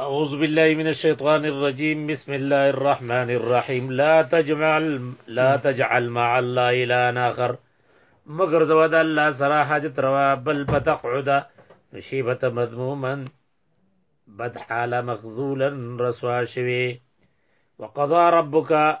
أعوذ بالله من الشيطان الرجيم بسم الله الرحمن الرحيم لا تجعل لا تجعل مع الله إلها آخر مگر زواد الله سره حاجت روا بل بتقعد مشيبه مذموما بد حال مخذولا رسوا شوي وقضى ربك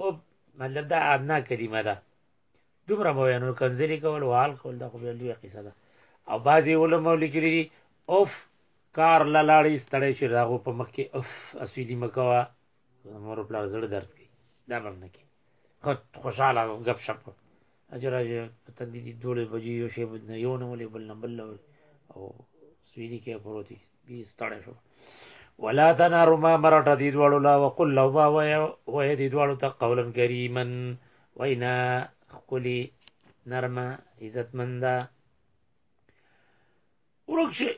او مطلب دا ادنا کلمه ده دومره مو نور کنځلې کول وال کول دا خو لوی قصه ده او بعضی علماء لیکلي دي اوف کار لاړې ستړې شي راغو په مخ کې اوف اسویلی مکوا مور پلار زړه درد کوي دا به نه کوي خوشاله غب شپ اجر اجر په تندې دي دوړې بجې یو شی نه یو نه ولې بل نه بل نه ولې او سویدي کې پروتي بي ستړی شو ولا تنار ما مرټ دي دوړو لا وقل لو ما وای دي دوړو ته قولا کریما وینا خکلی نرمه عزتمنده ورک شي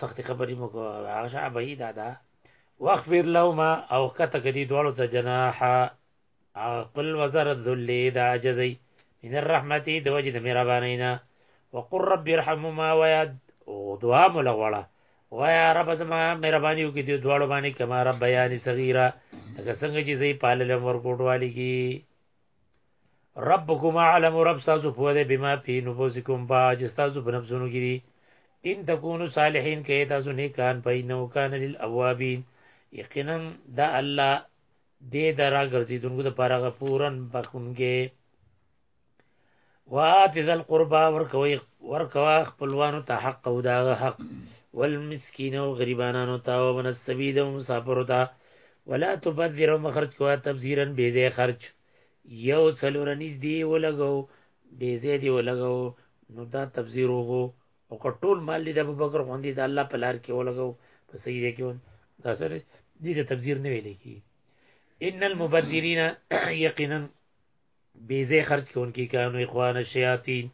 سخت خبرې مو کو هغه شعبې دادا واخفر لهما او کته کدي دوړو ته جناح هغه خپل وزر ذلی د عجزی من الرحمتی د وجه د مهربانۍ نه وقر رب ارحمهما ويا او دعا ملغوړه ويا رب زما مهرباني وکړي دی دواړو باندې کما رب بیان صغیره لکه څنګه چې زی پالل امر کوټوالي کی ربکم علم رب تاسو په دې بما پی نفوسکم باج تاسو په نفسونو کې دي ان تکونو صالحین کې تاسو نیکان پینو کان للاوابین یقینا دا الله دې د را ګرځېدونکو لپاره غفورا بخښونکی وات ذل قربا ورکوي ورکوا خپلوانو ته حق او داغه حق والمسکین او غریبانو ته او من السبیل او مسافر ته ولا تبذر مخرج کوا تبذیرا بے زی خرج یو څلورنیز دی ولګو بے زی دی ولګو نو دا تبذیر وګو او که ټول مال دې د ابوبکر غوندې د الله په لار کې ولګو په صحیح ځای کې دا سره دې ته تبذیر نه ویل کی ان المبذرین یقینا بیزه خرج کوونکی کانو اخوان الشیاطین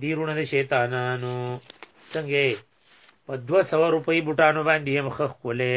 دیرونه د شیطانانو څنګه په 200 روپۍ بوټانو باندې هم خخ کولې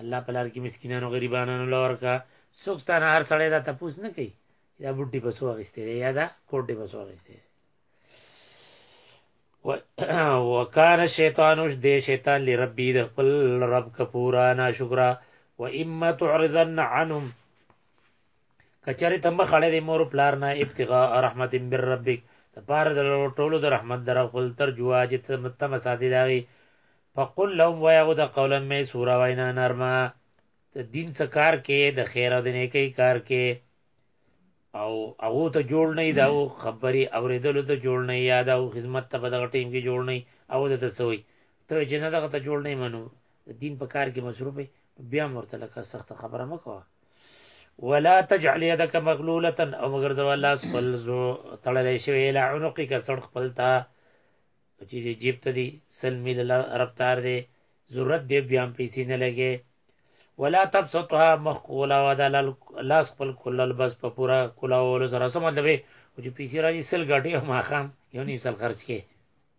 الله په لار کې مسکینانو غریبانو لور کا څوک ستانه هر سړی دا تپوس نه کوي دا بوټي په سو غسته دی یا دا کوټ دی په سو غسته وکان شیطان وش دی شیطان لربی د خپل رب کفورا ناشکرا و اما تعرضن عنهم کچره تم خړې د مور پلار نه ابتغاء رحمت من ربک د پار د ټولو د رحمت در خپل تر جوا چې تم ساتي داغي فقل لهم ويغو د قولا مې سورا وینا نرمه د دین سکار کې د خیر او د نیکی کار کې او هغه ته جوړ نه دا خبري اوریدلو ته جوړ نه یاد او خدمت ته په دغه ټیم کې جوړ نه او د تسوي ته جنته ته جوړ نه منو د دین په کار کې مصروف بیا مرته لکه سخت خبره مکوه ولا تجعل يدك مغلوله او مگر ذو الله خپل زو تړلې شوی له عنق کې سړ خپل تا چې دې جیب ته دي سلمي له رب تار دې ضرورت دې بیا پیسې نه لګي ولا تبسطها مخقولا ودا لاس خپل کل البس په پورا کلا ول سره سم مطلب چې پیسې راځي سل غټي ما خام یو نیم سل خرج کې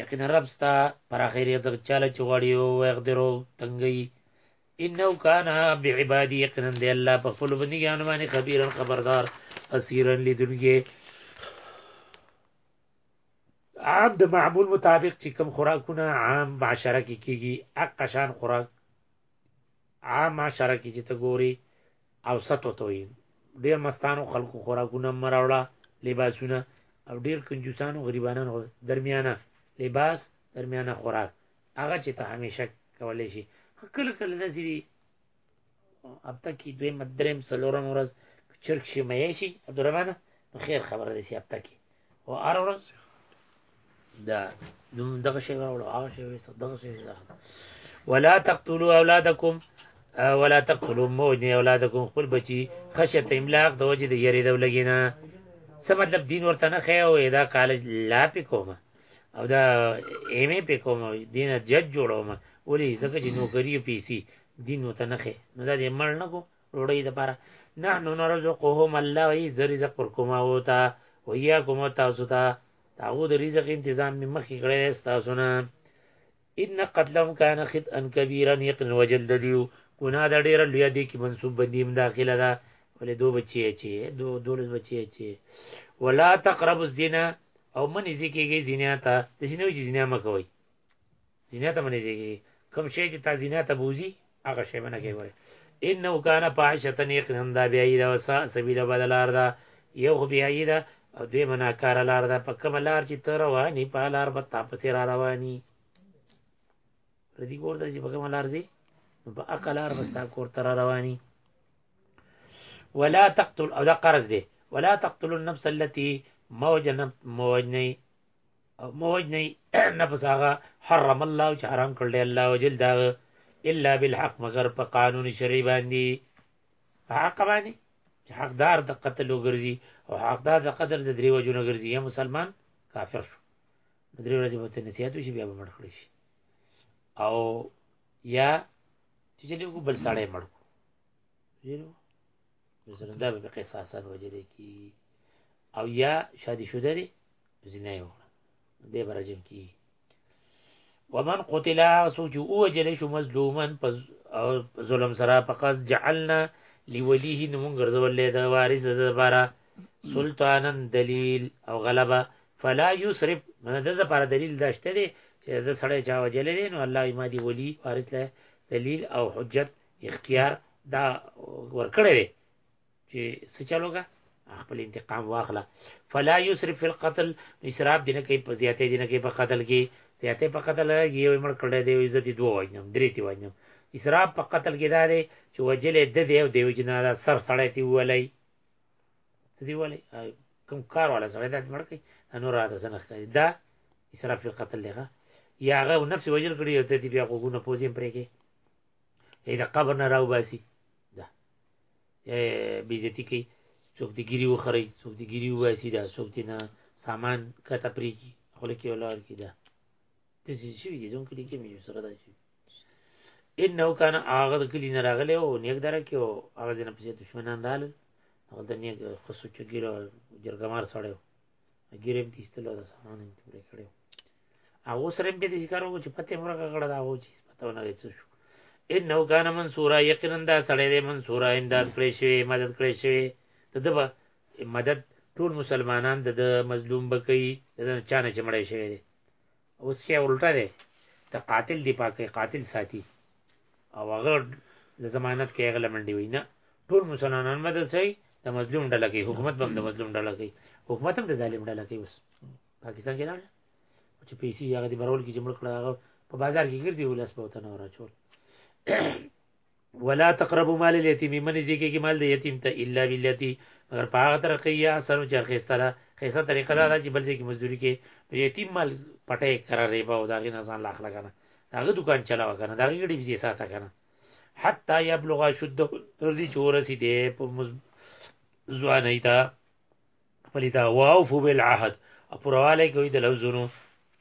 یقینا رب ستا پر اخر یزغ چاله چغړی او یقدرو تنگی انه کان بعبادی یقینا دی الله په خپل بندګانو باندې خبيرن خبردار اسیرن لیدونکي عام د معمول مطابق چې کوم خوراکونه عام معاشره کې کیږي اقشان خوراک عامه شرع کې چې ته ګوري او ستو ته وي ډیر مستانو خلکو خوراکونه مراوړه لباسونه او ډیر کنجوسانو غریبانو درمیانه لباس درمیانه خوراک هغه چې ته همیشه کولای شي کله کله نظری اب تک کی دوی مدرم سلورم ورځ چرک شي مې شي عبدالرحمن خیر خبره دي سي اب تک او هر ورځ دا نوم دغه شی راوړو هغه شی وې دغه شی ولا تقتلوا اولادکم ولا تقتلوا موجنی اولادکم خپل بچي خشیت املاق د وجه د یری د لګینا څه مطلب دین ورته نه خې او دا کالج لا پې کوم او دا ایم ای پې کوم دین جج جوړوم ولی زکه چې نوکری پیسي دین ورته نه خې نو دا دې مړ نه کو ډوډۍ د پاره نحن نرزقهم الله ای زه رزق پر کوم او تا و یاکم او تاسو ته تاغو د رزق تنظیم می مخکې کړی دی ستاسو نه ان قتلهم کان خطئا کبیرا یقین وجل د دیو ګناه د ډیره لوی دی کې منسوب بندیم داخله ده ولې دو بچی چې دو دولس بچی چې ولا تقربوا الزنا او من ذکیږي زنا ته د سینوي چې زنا مکوي زنا ته به نږدې کېږي کوم شی چې تا زنا ته بوځي هغه شی به نه کوي ګورې انه کان فاحشة یقینا دا بیایي ده وسا سبیله بده لار ده یو خو بیایي ده او دوی مناکاره لار ده په کومه لار چې ته رواني په لار به تا پسې را رواني ردی کور ته چې په کومه لار ځي نو په هغه لار به ستا کور ته را رواني ولا تقتل او دا قرض دی ولا تقتلوا النفس التي موجنه موجنه موج نه نفس هغه حرم الله چې حرام کړل الله وجل دا الا بالحق مگر په قانون شری باندې حق باندې چې حقدار د قتل وګرځي او حقدار د قتل د دریو جنو ګرځي یا مسلمان کافر شو د دریو ورځې په نصیحت وشي بیا به مړ کړی شي او یا چې جنې کو بل سړی مړ کو جنو مثلا دا به قصاصا وجلې کی او یا شادي شوه دی زنا یې وکړه دې به رجم کېږي ومن قتل سوچ او جل شو مظلومن په ظلم سره فقط جعلنا لوليه نو مونږ ګرځولې د وارث د لپاره سلطانن دلیل او غلبه فلا یسرف من د لپاره دلیل داشته دی چې د سړی چا وجلې دی نو الله ما دی ولی وارث له دلیل او حجت اختیار دا ورکړی دی چې څه چلوګه خپل انتقام واخله فلا یسرف فی القتل اسراف دینه کوي په زیاتې دینه کوي په قتل کې زیاتې په قتل کې یو مړ کړی دی عزت دوه وجنم درې تی وجنم اسراف په قتل کې دا دی چې وجلې د دې او دیو جنا دا سر سړی تی ولای څه دی ولای کوم کار ولا سړی دا مړ کوي نو را ده سنخ کوي دا اسراف فی القتل لغه یا هغه نفس وجل کړی او ته بیا غوونه پوزیم پرې کې اې دا قبر نه راو باسي دا بیزتی کوي څوک د ګیری وخري څوک د ګیری واسي دا څوک دې نه سامان کته پرې کی خلک یې ولار کی دا د څه شي دي ځون کړي کې مې سره دا شي ان نو کنه هغه د کلی نه راغلی او نیک دره کې او هغه ځنه پسې دښمنان رال هغه د نیک خصو چګیره جرګمار سړیو ګیره به تیستلو د سامان هم پورې کړو هغه سره به دې کار وکړو چې پته پورې کړه دا هو چې پته ونه لګي څه شو انه کان منصورا یقینا دا سړی دی منصورا امداد کړی شوی مدد کړی شوی ته د مدد ټول مسلمانان د مظلوم بکی د چانه چمړی شوی دی اوس خې الټه دی د قاتل دی پاکي قاتل ساتي او هغه د ضمانت کې هغه لمنډي وي نه ټول مسلمانان بدل شي د مظلوم ډله کې حکومت هم د مظلوم ډله کې حکومت هم د ظالم ډله کې اوس پاکستان کې لاړ چې پیسې هغه د برول کې جمع کړه هغه په بازار کې ګرځي ولس په وطن راچول ولا تقربوا مال اليتيم من ذکیږي مال د یتیم ته الا بالتي مگر په هغه طریقې یا اثر چې خسته ده خسته طریقه دا ده چې بل ځای کې مزدوري کې نو یتیم مال پټه کرا ریبا او داغه نه ځان لاخ لګنه داغه دکان چلاو کنه داغه ګډي بيزي ساته کنه حتا یبلغ شده تر دې چې ورسې دې په ځواني ته خپل دا واوفو بالعهد او پرواله کوي د لوزونو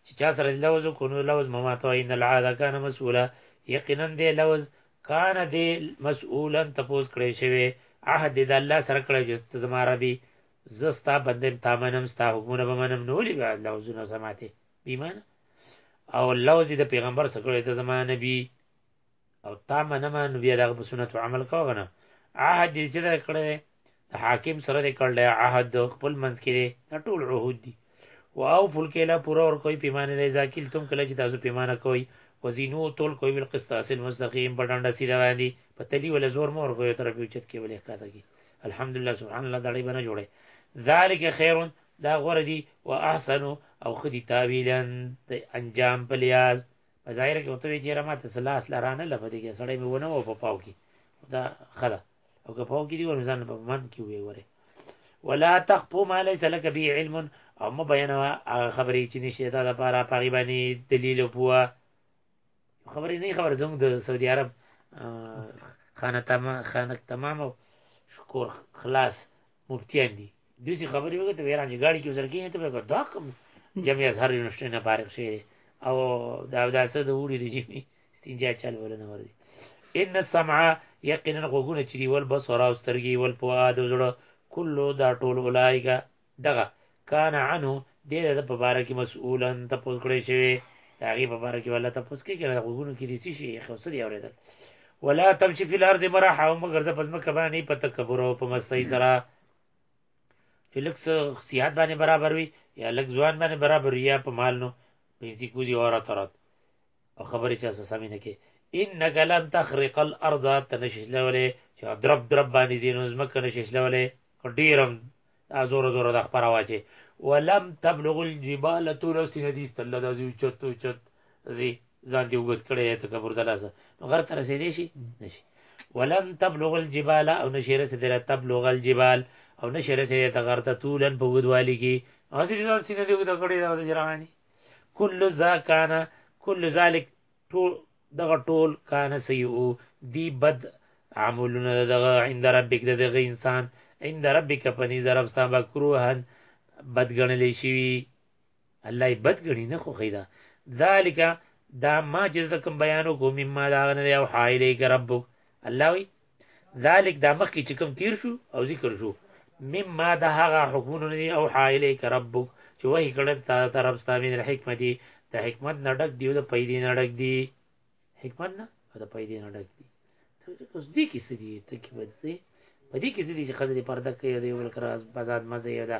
چې چا سره لوز کو نو لوز مماتو ان العهد کان مسؤولا یقینا دی لوز کان دی مسؤولا تپوس کړی شوی عهد د الله سره کړی چې زما ربي زستا بندم تامنم ستا حکمونه به منم نو لې بعد لوزونه سماته بیمان او لوز د پیغمبر سره کړی د زما نبی او تا منم نو بیا دغه په سنت عمل کوه کنه عهد دې چې کړی د حاکم سره دې کړل عهد د خپل منځ کې دی دا ټول عهود دي واو فل کېلا پورا ور کوي پیمانه لای ذاکل تم کله چې تاسو پیمانه کوي وزینو تول کوي بل قسطاس المستقیم په ډنډه سیده باندې په تلی ول زور مور کوي تر په چت کې ولې کاته کی الحمدلله سبحان الله دړي بنه جوړه ذالک خیرون دا غوردی و احسنو او خدی تاویلن د انجام په لیاز په ظاهر کې وته چې رما ته سلاس لرانه لپدې کې سړی مې ونه و په پاو کې دا خدا او که پاو کې دی ور ځان په من کې وي وره ولا تخف ما ليس لك به علم او ما بیانوا خبرې چې نشته دا لپاره پاغي باندې دلیل او بوا خبرې نه خبر زموږ د سعودي عرب خانه تمام خانه تمام شکور خلاص مفتیان دي دوی څه خبرې وکړې ته ویران چې ګاډي کې وزر کېږي ته به دا کوم جمع اظهر یونیورسټۍ نه فارغ شوی دی او دا دا څه د وړي رژیمي استنجا چل ولنه ورځي ان السمع یقینا غوګونه چې دی ول بصر او سترګي ول فؤاد زړه کله دا ټول اولایګه دغه کان عنه دې د په باره کې مسؤولن تپوس کړی شوی هغه په باره کې ولا تپوس کې کنه غوګونو کې دي شي خو سړي اوریدل ولا تمشي فی الارض مرحا او مگر ز پزما کبانی په تکبر او په مستۍ سره چې لکس صحت باندې برابر وي یا لک ځوان باندې برابر وي یا په مال نو پیسې کوزي اورا ترات او خبرې چا سمې نه کې انک لن تخرق الارض تنشش لولې چې درب درب باندې زینو زمکه نشش لولې ډیرم دا زور زور دا خبره وا چې ولم تبلغ الجبال طول سي حدیث تل دا زو چت چت زی ځان دی وګت کړي ته کبر دلاسه نو غر تر سي دي شي نشي ولن تبلغ الجبال او نشيره سي دره تبلغ الجبال او نشيره سي ته غر ته طولن په وګدوالي کې اسی ځان سي نه دی وګت کړي دا جراني کل ذا کان کل ذالک ټول دغه ټول کان سیئو دی بد عملونه دغه عند ربک دغه انسان عند ربک پنی ضرب ستا مکروهن بد غنلې شي الله یې بد غني نه خو خیدا ذالک دا ما چې د کوم بیانو کوم ما دا غنه دی او حایله کربک الله وی ذالک دا مخکې چې کوم تیر شو او ذکر شو مما د هغه حکمونه دي او حایلی ک ربک چې وحی کړه تا طرف ستا من الحکمت د حکمت نه ډک دی او د پیدې نه ډک دی حکمت نه او د پیدې نه ډک دی ته اوس دې کې څه دي ته کې بد څه په دې کې څه دي چې خزه دې پرده کوي او یو بل کراز بازاد مزه یو دا